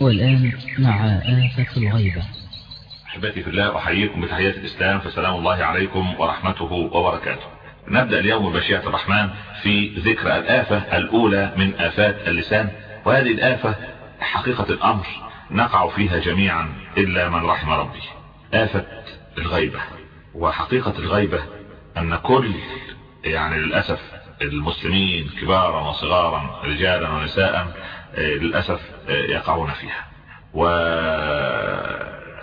والآن مع آفة الغيبة. أحبتي في الله أحييكم بتحيات الإسلام فسلام الله عليكم ورحمته وبركاته. نبدأ اليوم بمشيئة الرحمن في ذكر الآفة الأولى من آفات اللسان. وهذه الآفة حقيقة الأمر نقع فيها جميعا إلا من رحم ربي. آفة الغيبة. وحقيقة الغيبة أن كل يعني للأسف المسلمين كبارا وصغارا رجالا ونساء للأسف يقعون فيها.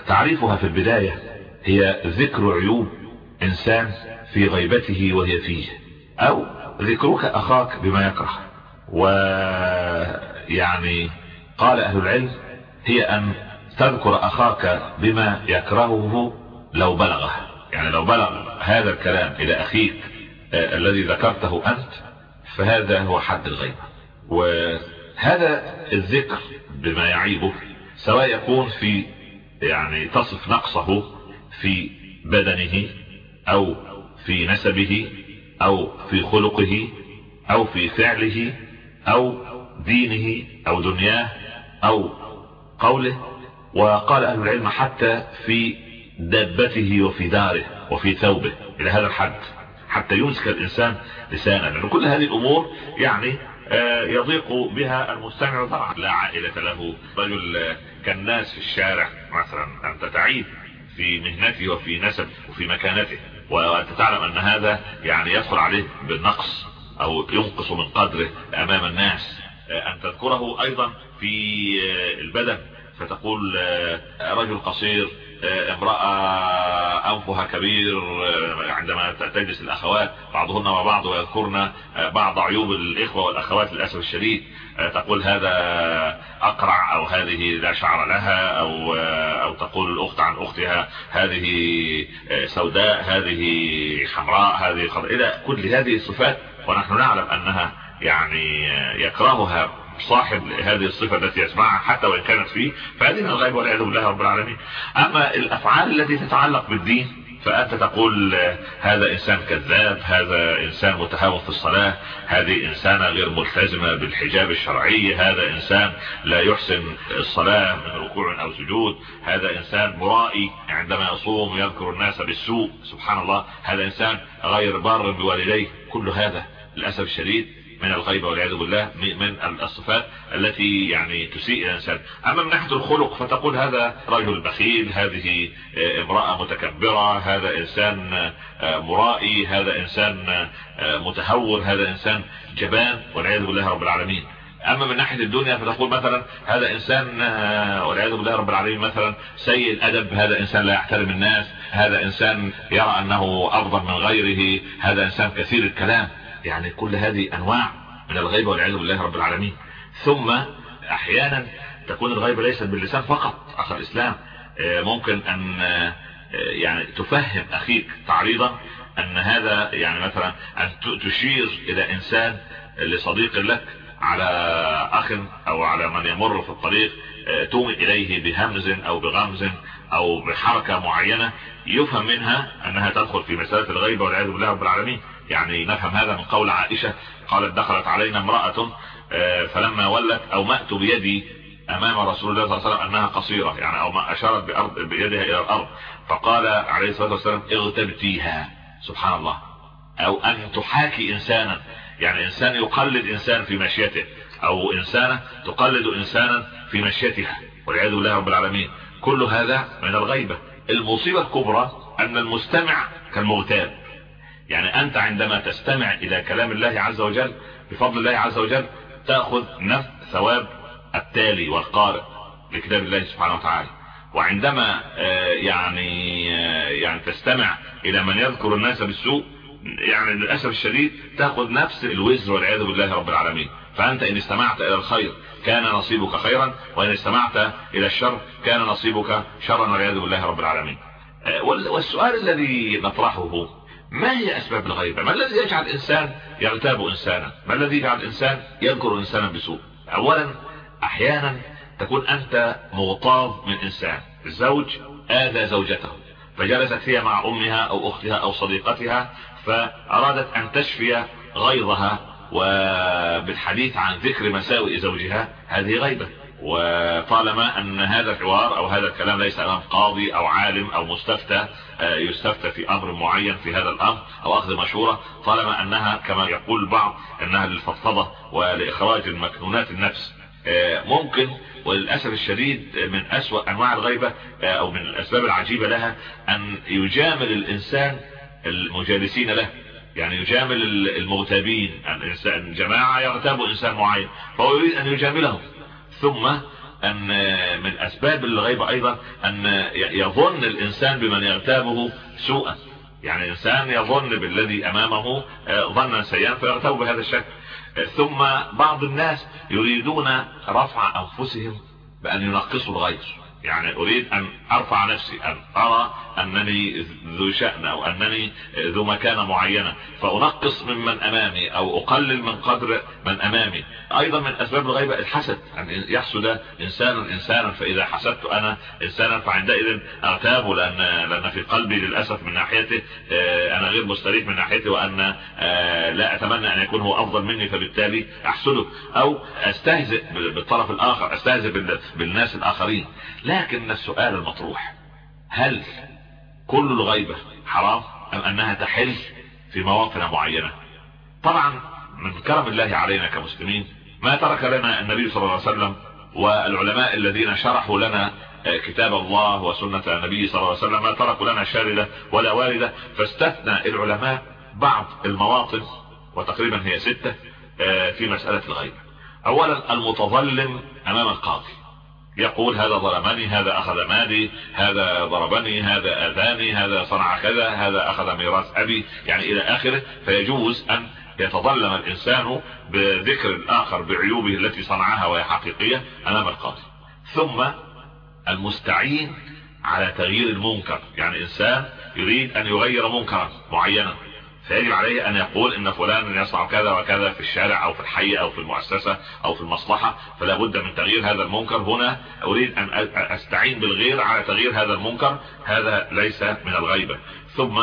وتعريفها في البداية هي ذكر عيوب إنسان في غيبته وهي فيه أو ذكرك أخاك بما يكره. ويعني قال أهل العلم هي أن تذكر أخاك بما يكرهه لو بلغه. يعني لو بلغ هذا الكلام إلى أخيك الذي ذكرته أنت فهذا هو حد الغيبة. وهذا الذكر بما يعيبه سواء يكون في يعني تصف نقصه في بدنه أو في نسبه أو في خلقه أو في فعله أو دينه أو دنياه أو قوله. وقال أهل العلم حتى في دابته وفي داره وفي ثوبه إلى هذا الحد حتى يمسك الإنسان لسانا لأن كل هذه الأمور يعني يضيق بها المستمع طبعا. لا عائلة له. رجل كالناس في الشارع مثلا. أنت تعيب في مهنته وفي نسب وفي مكانته. وأنت تعلم أن هذا يعني يدخل عليه بالنقص أو ينقص من قدره أمام الناس. أن تذكره أيضا في البدن. فتقول رجل قصير امرأة أنفها كبير عندما تجلس الأخوات بعضهن وبعض ويذكرن بعض عيوب الإخوة والأخوات للأسف الشديد. تقول هذا أقرع أو هذه لا شعر لها أو أو تقول الأخت عن أختها هذه سوداء هذه حمراء هذه خضراء. إلى كل هذه الصفات ونحن نعلم أنها يعني يكرهها صاحب هذه الصفة التي يسمعها حتى وإن كانت فيه فهذه من الغيب والعياذ بالله رب العالمين. أما الأفعال التي تتعلق بالدين فأنت تقول هذا إنسان كذاب هذا إنسان متهاون في الصلاة هذه إنسانة غير ملتزمة بالحجاب الشرعي هذا إنسان لا يحسن الصلاة من ركوع أو سجود هذا إنسان مرائي عندما يصوم يذكر الناس بالسوء سبحان الله هذا إنسان غير بار بوالديه كل هذا للأسف الشديد من الغيبة والعياذ بالله من الصفات التي يعني تسيء الإنسان. أما من ناحية الخلق فتقول هذا رجل بخيل هذه امرأة متكبرة هذا إنسان مرائي هذا إنسان متهور هذا إنسان جبان والعياذ بالله رب العالمين. أما من ناحية الدنيا فتقول مثلا هذا إنسان والعياذ بالله رب العالمين مثلا سيء الأدب هذا إنسان لا يحترم الناس هذا إنسان يرى أنه أفضل من غيره هذا إنسان كثير الكلام. يعني كل هذه أنواع من الغيبة والعياذ بالله رب العالمين. ثم أحيانا تكون الغيبة ليست باللسان فقط أخ الإسلام ممكن أن يعني تفهم أخيك تعريضا أن هذا يعني مثلا أن تشير إلى إنسان لصديق لك على أخ أو على من يمر في الطريق تومي إليه بهمز أو بغمز أو بحركة معينة يفهم منها أنها تدخل في مسألة الغيبة والعياذ بالله رب العالمين. يعني نفهم هذا من قول عائشة قالت دخلت علينا امرأة فلما ولت أو مأت بيدي أمام رسول الله صلى الله عليه وسلم أنها قصيرة يعني أو ما أشارت بأرض بيدها إلى الأرض. فقال عليه الصلاة والسلام اغتبتيها. سبحان الله. أو أن تحاكي إنسانا. يعني إنسان يقلد إنسان في مشيته أو انسانة تقلد إنسانا في مشيتها والعياذ بالله رب العالمين. كل هذا من الغيبة. المصيبة الكبرى أن المستمع كالمغتاب. يعني أنت عندما تستمع إلى كلام الله عز وجل بفضل الله عز وجل تأخذ نفس ثواب التالي والقارئ لكتاب الله سبحانه وتعالى. وعندما يعني يعني تستمع إلى من يذكر الناس بالسوء يعني للأسف الشديد تأخذ نفس الوزر والعياذ بالله رب العالمين. فأنت إن استمعت إلى الخير كان نصيبك خيرا وإن استمعت إلى الشر كان نصيبك شرا والعياذ بالله رب العالمين. والسؤال الذي نطرحه ما هي أسباب الغيبة؟ ما الذي يجعل إنسان يغتاب إنسانا؟ ما الذي يجعل إنسان يذكر إنسانا بسوء؟ أولا أحيانا تكون أنت مغتاظ من إنسان. الزوج آذى زوجته فجلست هي مع أمها أو أختها أو صديقتها فأرادت أن تشفي غيظها وبالحديث عن ذكر مساوئ زوجها هذه غيبة. وطالما أن هذا الحوار أو هذا الكلام ليس أمام قاضي أو عالم أو مستفتى آه، يستفتى في أمر معين في هذا الأمر أو أخذ مشورة طالما أنها كما يقول البعض أنها للفضفضة ولإخراج المكنونات النفس. آه، ممكن وللأسف الشديد من أسوأ أنواع الغيبة آه، أو من الأسباب العجيبة لها أن يجامل الإنسان المجالسين له. يعني يجامل المغتابين الإنسان جماعة يغتاب إنسان معين فهو يريد أن يجاملهم. ثم أن من أسباب الغيبة أيضا أن يظن الإنسان بمن يغتابه سوءا. يعني الإنسان يظن بالذي أمامه آه، ظنا سيئا فيغتاب بهذا الشكل. ثم بعض الناس يريدون رفع أنفسهم بأن ينقصوا الغير يعني أريد أن أرفع نفسي أن أرى أنني ذو شأن أو أنني ذو مكانة معينة. فأنقص ممن أمامي أو أقلل من قدر من أمامي. أيضا من أسباب الغيبة الحسد. أن يحسد إنسان إنسانا. فإذا حسدت أنا إنسانا فعندئذ اغتابه لأن لأن في قلبي للأسف من ناحيته آه، أنا غير مستريح من ناحيته وأن آه، لا أتمنى أن يكون هو أفضل مني فبالتالي أحسده. أو أستهزئ بالطرف الآخر أستهزئ بالناس الآخرين. لكن السؤال المطروح هل كل الغيبة حرام أم أنها تحل في مواطن معينة؟ طبعا من كرم الله علينا كمسلمين ما ترك لنا النبي صلى الله عليه وسلم والعلماء الذين شرحوا لنا كتاب الله وسنة النبي صلى الله عليه وسلم ما تركوا لنا شاردة ولا واردة فاستثنى العلماء بعض المواطن وتقريبا هي ستة آه، في مسألة الغيبة اولا المتظلم أمام القاضي. يقول هذا ظلمني هذا أخذ مالي هذا ضربني هذا آذاني هذا صنع كذا هذا أخذ ميراث أبي. يعني إلى آخره فيجوز أن يتظلم الإنسان بذكر الآخر بعيوبه التي صنعها وهي حقيقية أمام القاضي. ثم المستعين على تغيير المنكر. يعني إنسان يريد أن يغير منكرا معينا. فيجب عليه أن يقول إن فلان يصنع كذا وكذا في الشارع أو في الحي أو في المؤسسة أو في المصلحة فلا بد من تغيير هذا المنكر. هنا أريد أن أستعين بالغير على تغيير هذا المنكر. هذا ليس من الغيبة ثم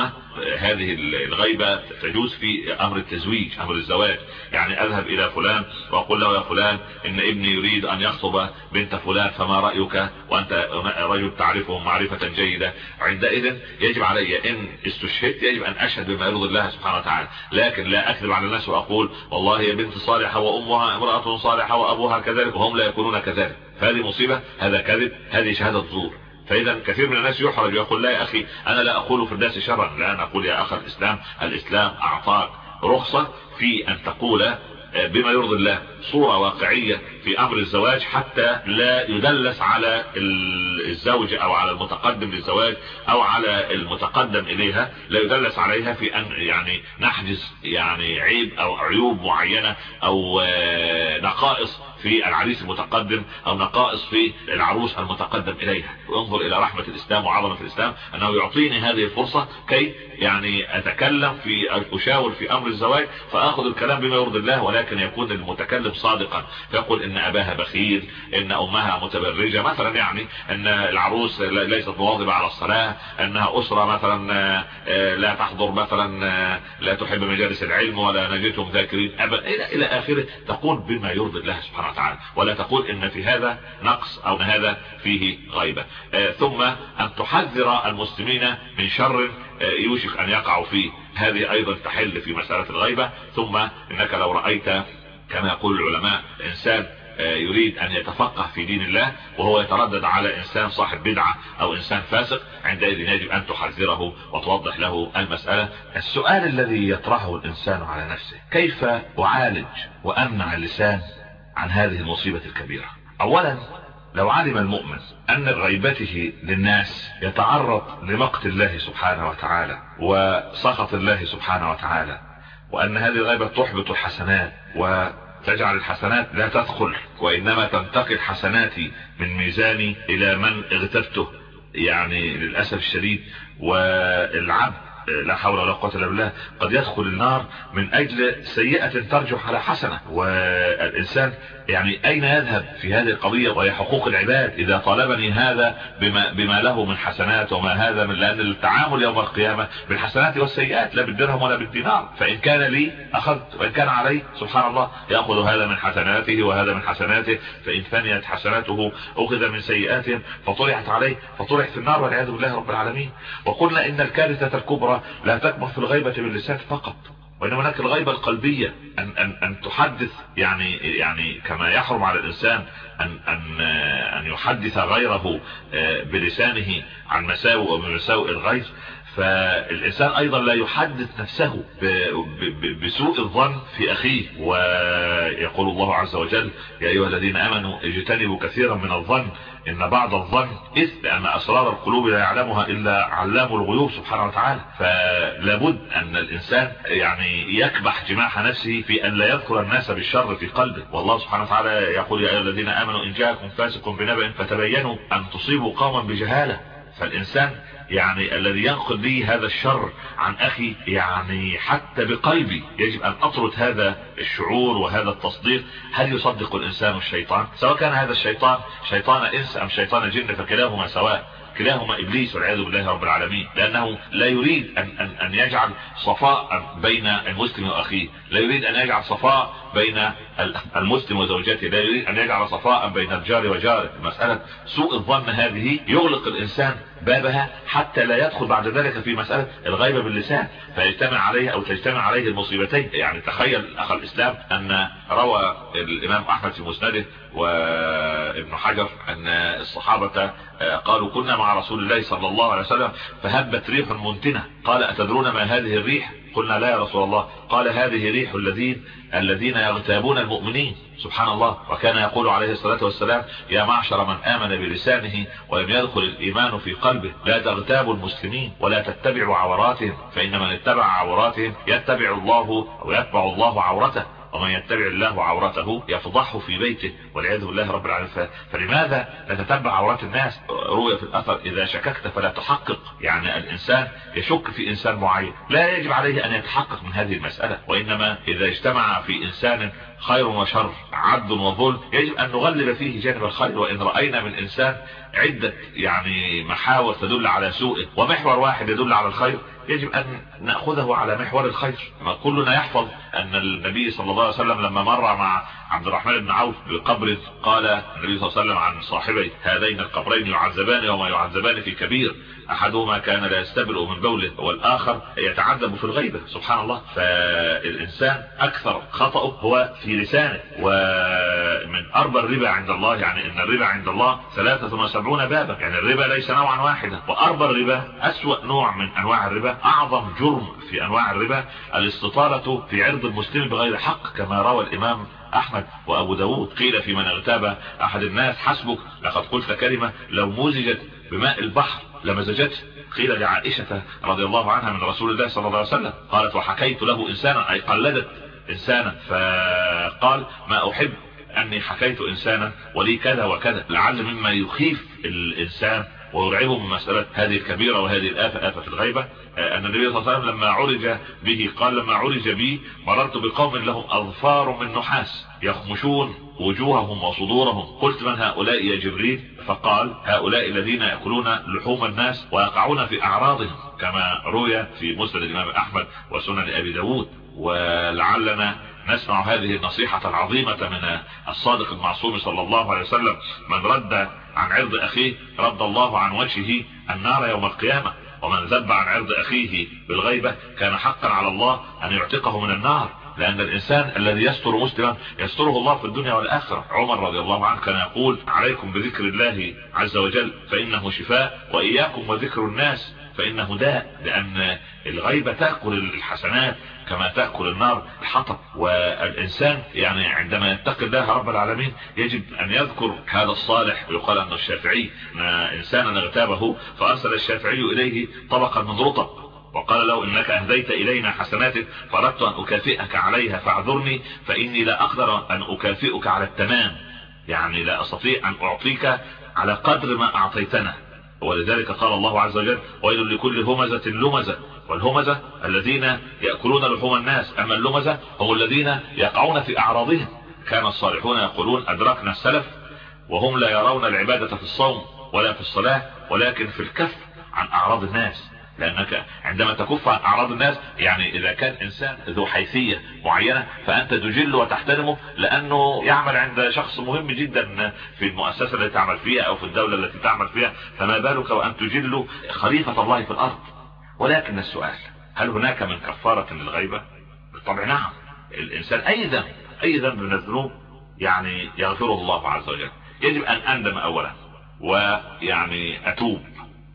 هذه الغيبة تجوز في أمر التزويج أمر الزواج. يعني أذهب إلى فلان وأقول له يا فلان إن ابني يريد أن يخطب بنت فلان فما رأيك؟ وأنت رجل تعرفه معرفة جيدة. عندئذ يجب علي إن استشهدت يجب أن أشهد بما يرضي الله سبحانه وتعالى. لكن لا أكذب على الناس وأقول والله يا بنت صالحة وأمها امرأة صالحة وأبوها كذلك وهم لا يكونون كذلك. فهذه مصيبة هذا كذب هذه شهادة زور فإذا كثير من الناس يحرج ويقول لا يا أخي أنا لا أقول في الناس شرا لا أنا أقول يا أخ الإسلام الإسلام أعطاك رخصة في أن تقول بما يرضي الله صورة واقعية في أمر الزواج حتى لا يدلس على الزوج أو على المتقدم للزواج أو على المتقدم إليها لا يدلس عليها في أن يعني نحجز يعني عيب أو عيوب معينة أو نقائص في العريس المتقدم أو نقائص في العروس المتقدم إليها. وانظر إلى رحمة الإسلام وعظمة الإسلام. أنه يعطيني هذه الفرصة كي يعني أتكلم في أشاور في أمر الزواج فآخذ الكلام بما يرضي الله ولكن يكون المتكلم صادقا. فيقول إن أباها بخيل إن أمها متبرجة. مثلا يعني إن العروس ليست مواظبة على الصلاة إنها أسرة مثلا آه، لا تحضر مثلا آه، لا تحب مجالس العلم ولا نجدهم ذاكرين. ابدا إلى آخره تقول بما يرضي الله سبحانه وتعالى ولا تقول إن في هذا نقص أو إن هذا فيه غيبة. آه، ثم أن تحذر المسلمين من شر آه، يوشك أن يقعوا فيه. هذه أيضا تحل في مسألة الغيبة. ثم إنك لو رأيت كما يقول العلماء انسان آه، يريد أن يتفقه في دين الله وهو يتردد على إنسان صاحب بدعة أو إنسان فاسق عندئذ يجب أن تحذره وتوضح له المسألة. السؤال الذي يطرحه الإنسان على نفسه كيف أعالج وأمنع اللسان؟ عن هذه المصيبة الكبيرة. اولا لو علم المؤمن أن غيبته للناس يتعرض لمقت الله سبحانه وتعالى وسخط الله سبحانه وتعالى وأن هذه الغيبة تحبط الحسنات وتجعل الحسنات لا تدخل وإنما تنتقل حسناتي من ميزاني إلى من اغتبته يعني للأسف الشديد والعبد لا حول ولا قوة إلا بالله قد يدخل النار من أجل سيئة ترجح على حسنة. والإنسان يعني أين يذهب في هذه القضية وهي حقوق العباد إذا طالبني هذا بما, بما له من حسنات وما هذا من لأن التعامل يوم القيامة بالحسنات والسيئات لا بالدرهم ولا بالدينار. فإن كان لي أخذت وإن كان علي سبحان الله يأخذ هذا من حسناته وهذا من حسناته. فإن فنيت حسناته أخذ من سيئاتهم فطرحت عليه فطرح في النار والعياذ بالله رب العالمين. وقلنا إن الكارثة الكبرى لا تكمن في الغيبة باللسان فقط. وإن هناك الغيبة القلبية أن, أن, أن تحدث يعني يعني كما يحرم على الإنسان أن, أن, أن يحدث غيره آه، بلسانه عن مساوئ ومن مساوئ الغير فالإنسان أيضا لا يحدث نفسه بسوء الظن في أخيه ويقول الله عز وجل يا أيها الذين آمنوا اجتنبوا كثيرا من الظن إن بعض الظن إثم لأن أسرار القلوب لا يعلمها إلا علام الغيوب سبحانه وتعالى. فلابد أن الإنسان يعني يكبح جماح نفسه في أن لا يذكر الناس بالشر في قلبه. والله سبحانه وتعالى يقول يا أيها الذين آمنوا إن جاءكم فاسق بنبأ فتبينوا أن تصيبوا قوما بجهالة. فالإنسان يعني الذي ينقل لي هذا الشر عن أخي يعني حتى بقلبي يجب أن أطرد هذا الشعور وهذا التصديق. هل يصدق الإنسان الشيطان؟ سواء كان هذا الشيطان شيطان إنس أم شيطان جن فكلاهما سواء. كلاهما إبليس والعياذ بالله رب العالمين. لأنه لا يريد ان, أن, أن يجعل صفاء بين المسلم وأخيه. لا يريد أن يجعل صفاء بين المسلم وزوجته. لا يريد أن يجعل صفاء بين الجار وجاره مسألة سوء الظن هذه يغلق الإنسان بابها حتى لا يدخل بعد ذلك في مسألة الغيبة باللسان. فيجتمع عليه أو تجتمع عليه المصيبتين. يعني تخيل أخ الإسلام أن روى الإمام أحمد في مسنده وابن حجر أن الصحابة قالوا كنا مع رسول الله صلى الله عليه وسلم فهبت ريح منتنة. قال أتدرون ما هذه الريح؟ قلنا لا يا رسول الله. قال هذه ريح الذين الذين يغتابون المؤمنين. سبحان الله وكان يقول عليه الصلاة والسلام يا معشر من آمن بلسانه ولم يدخل الإيمان في قلبه لا تغتابوا المسلمين ولا تتبعوا عوراتهم فإن من اتبع عوراتهم يتبع الله أو يتبع الله عورته. ومن يتبع الله عورته يفضحه في بيته والعياذ بالله رب العالمين. فلماذا نتتبع عورات الناس؟ روي في الأثر إذا شككت فلا تحقق. يعني الإنسان يشك في إنسان معين لا يجب عليه أن يتحقق من هذه المسألة وإنما إذا اجتمع في إنسان خير وشر عبد وظلم. يجب أن نغلب فيه جانب الخير وإن رأينا من إنسان عدة يعني محاور تدل على سوءه ومحور واحد يدل على الخير يجب أن نأخذه على محور الخير. ما كلنا يحفظ أن النبي صلى الله عليه وسلم لما مر مع عبد الرحمن بن عوف بقبر قال النبي صلى الله عليه وسلم عن صاحبي هذين القبرين يعذبان وما يعذبان في كبير أحدهما كان لا يستبرئ من بوله والآخر يتعذب في الغيبة. سبحان الله. فالإنسان أكثر خطأه هو في لسانه ومن أربى الربا عند الله يعني إن الربا عند الله ثلاثة وسبعون بابا. يعني الربا ليس نوعا واحدا. وأربى الربا أسوأ نوع من أنواع الربا أعظم جرم في أنواع الربا الاستطالة في عرض المسلم بغير حق كما روى الإمام أحمد وأبو داود. قيل في من اغتاب أحد الناس حسبك لقد قلت كلمة لو مزجت بماء البحر لمزجته. قيل لعائشة رضي الله عنها من رسول الله صلى الله عليه وسلم قالت وحكيت له إنسانا أي قلدت إنسانا. فقال ما أحب أني حكيت إنسانا ولي كذا وكذا. لعل مما يخيف الإنسان ويرعبه من مسألة هذه الكبيرة وهذه الآفة آفة الغيبة. آه، أن النبي صلى الله عليه وسلم لما عرج به قال لما عرج بي مررت بقوم لهم أظفار من نحاس يخمشون وجوههم وصدورهم. قلت من هؤلاء يا جبريل؟ فقال هؤلاء الذين يأكلون لحوم الناس ويقعون في أعراضهم. كما روي في مسند الإمام أحمد وسنن أبي داود. ولعلنا نسمع هذه النصيحة العظيمة من الصادق المعصوم صلى الله عليه وسلم من رد عن عرض أخيه رد الله عن وجهه النار يوم القيامة ومن ذب عن عرض أخيه بالغيبة كان حقا على الله أن يعتقه من النار لأن الإنسان الذي يستر مسلما يستره الله في الدنيا والآخرة. عمر رضي الله عنه كان يقول عليكم بذكر الله عز وجل فإنه شفاء وإياكم وذكر الناس فإنه داء لأن الغيبة تأكل الحسنات كما تأكل النار الحطب والإنسان يعني عندما يتقي الله رب العالمين يجب أن يذكر هذا الصالح ويقال أنه الشافعي أن إنسانا اغتابه فأرسل الشافعي إليه طبقا من رطب وقال له إنك أهديت إلينا حسناتك فردت أن أكافئك عليها فاعذرني فإني لا أقدر أن أكافئك على التمام يعني لا أستطيع أن أعطيك على قدر ما أعطيتنا. ولذلك قال الله عز وجل ويل لكل همزة لمزة والهمزة الذين يأكلون لحوم الناس أما اللمزة هم الذين يقعون في أعراضهم. كان الصالحون يقولون أدركنا السلف وهم لا يرون العبادة في الصوم ولا في الصلاة ولكن في الكف عن أعراض الناس. لأنك عندما تكف عن أعراض الناس يعني إذا كان إنسان ذو حيثية معينة فأنت تجله وتحترمه لأنه يعمل عند شخص مهم جدا في المؤسسة التي تعمل فيها أو في الدولة التي تعمل فيها. فما بالك وأن تجل خليفة الله في الأرض؟ ولكن السؤال هل هناك من كفارة للغيبة؟ بالطبع نعم. الإنسان أي ذنب أي ذنب من الذنوب يعني يغفره الله عز وجل. يجب أن أندم أولا ويعني أتوب.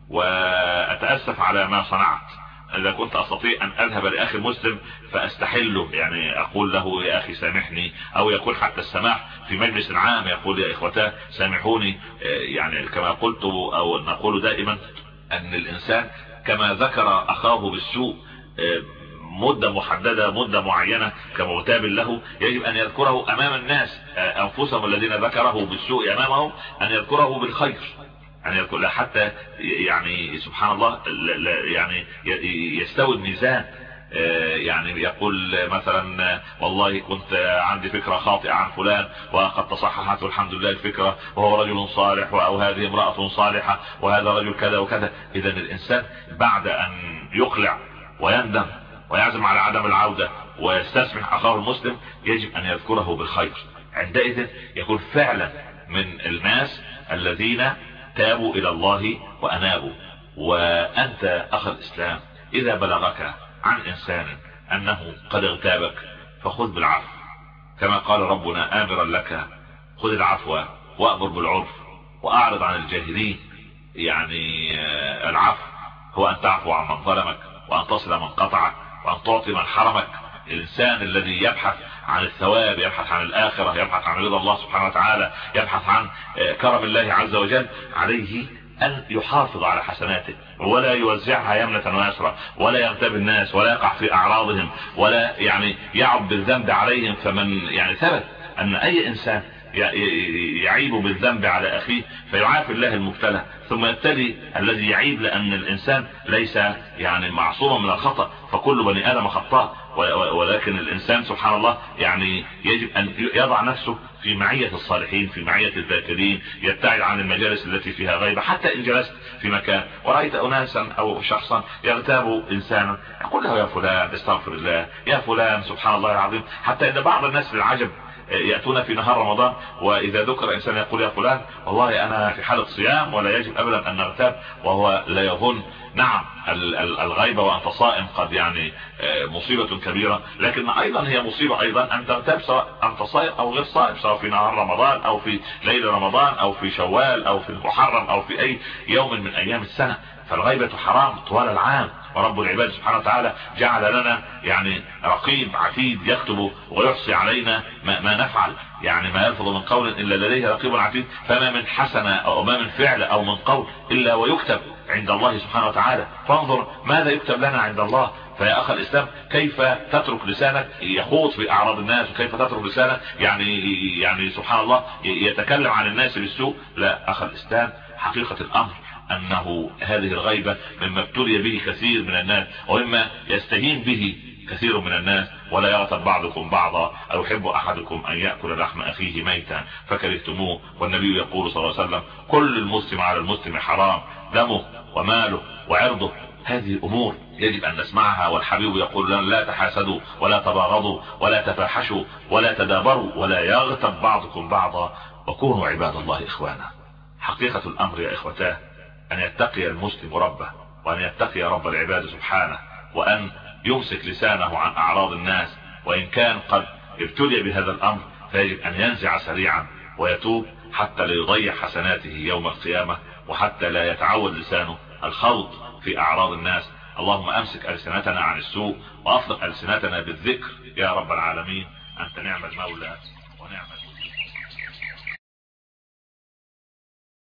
وأتأسف على ما صنعت. إذا كنت أستطيع أن أذهب لأخي المسلم فأستحله يعني أقول له يا أخي سامحني أو يقول حتى السماح في مجلس عام يقول يا إخوتاه سامحوني. يعني كما قلت أو نقول دائما أن الإنسان كما ذكر أخاه بالسوء مدة محددة مدة معينة كمغتاب له يجب أن يذكره أمام الناس أنفسهم الذين ذكره بالسوء أمامهم أن يذكره بالخير. أن يذكر حتى يعني سبحان الله يعني يستوي الميزان يعني يقول مثلا والله كنت عندي فكرة خاطئة عن فلان وقد تصححت والحمد لله الفكرة وهو رجل صالح أو هذه امرأة صالحة وهذا رجل كذا وكذا. اذا الإنسان بعد أن يقلع ويندم ويعزم على عدم العودة ويستسمح أخاه المسلم يجب أن يذكره بالخير. عندئذ يكون فعلا من الناس الذين تابوا إلى الله وأنابوا. وأنت أخ الإسلام إذا بلغك عن إنسان أنه قد اغتابك فخذ بالعفو. كما قال ربنا آمرا لك خذ العفو وأمر بالعرف وأعرض عن الجاهلين. يعني العفو هو أن تعفو عن من ظلمك وأن تصل من قطعك وأن تعطي من حرمك. الإنسان الذي يبحث عن الثواب يبحث عن الآخرة يبحث عن رضا الله سبحانه وتعالى يبحث عن كرم الله عز وجل عليه أن يحافظ على حسناته ولا يوزعها يمنة ويسرى ولا يغتاب الناس ولا يقع في أعراضهم ولا يعني يعب بالذنب عليهم فمن يعني ثبت أن أي إنسان يعيب بالذنب على أخيه فيعافي الله المبتلى. ثم يبتلي الذي يعيب لأن الإنسان ليس يعني معصوما من الخطأ فكل بني آدم خطاء. ولكن الإنسان سبحان الله يعني يجب أن يضع نفسه في معية الصالحين في معية الذاكرين يبتعد عن المجالس التي فيها غيبة. حتى إن جلست في مكان ورأيت أناسا أو شخصا يغتاب إنسانا يقول له يا فلان استغفر الله يا فلان سبحان الله العظيم. حتى إن بعض الناس بالعجب يأتون في نهار رمضان وإذا ذكر انسان يقول يا فلان والله أنا في حالة صيام ولا يجب ابدا أن نغتاب وهو لا يظن. نعم الغيبة وأنت صائم قد يعني مصيبة كبيرة لكن أيضا هي مصيبة أيضا أن تغتاب سواء أنت صائم أو غير صائم سواء في نهار رمضان أو في ليل رمضان أو في شوال أو في المحرم أو في أي يوم من أيام السنة. فالغيبة حرام طوال العام. ورب العباد سبحانه وتعالى جعل لنا يعني رقيب عتيد يكتب ويحصي علينا ما, ما نفعل. يعني ما يلفظ من قول إلا لديه رقيب عتيد. فما من حسنة أو ما من فعل أو من قول إلا ويكتب عند الله سبحانه وتعالى. فانظر ماذا يكتب لنا عند الله. فيا أخ الإسلام كيف تترك لسانك؟ يخوض في أعراض الناس وكيف تترك لسانك؟ يعني يعني سبحان الله يتكلم عن الناس بالسوء. لا أخ الإسلام حقيقة الأمر أنه هذه الغيبة مما ابتلي به كثير من الناس ومما يستهين به كثير من الناس ولا يغتب بعضكم بعضا. أو يحب أحدكم أن يأكل لحم أخيه ميتا فكرهتموه والنبي يقول صلى الله عليه وسلم كل المسلم على المسلم حرام دمه وماله وعرضه. هذه امور يجب أن نسمعها والحبيب يقول لنا لا تحاسدوا ولا تباغضوا ولا تفاحشوا ولا تدابروا ولا يغتب بعضكم بعضا. وكونوا عباد الله إخوانا. حقيقة الأمر يا إخوتاه أن يتقي المسلم ربه وأن يتقي رب العباد سبحانه وأن يمسك لسانه عن أعراض الناس وإن كان قد ابتلي بهذا الأمر فيجب أن ينزع سريعا ويتوب حتى لا يضيع حسناته يوم القيامة وحتى لا يتعود لسانه الخوض في أعراض الناس. اللهم أمسك ألسنتنا عن السوء واطلق ألسنتنا بالذكر. يا رب العالمين أنت نعم المولى.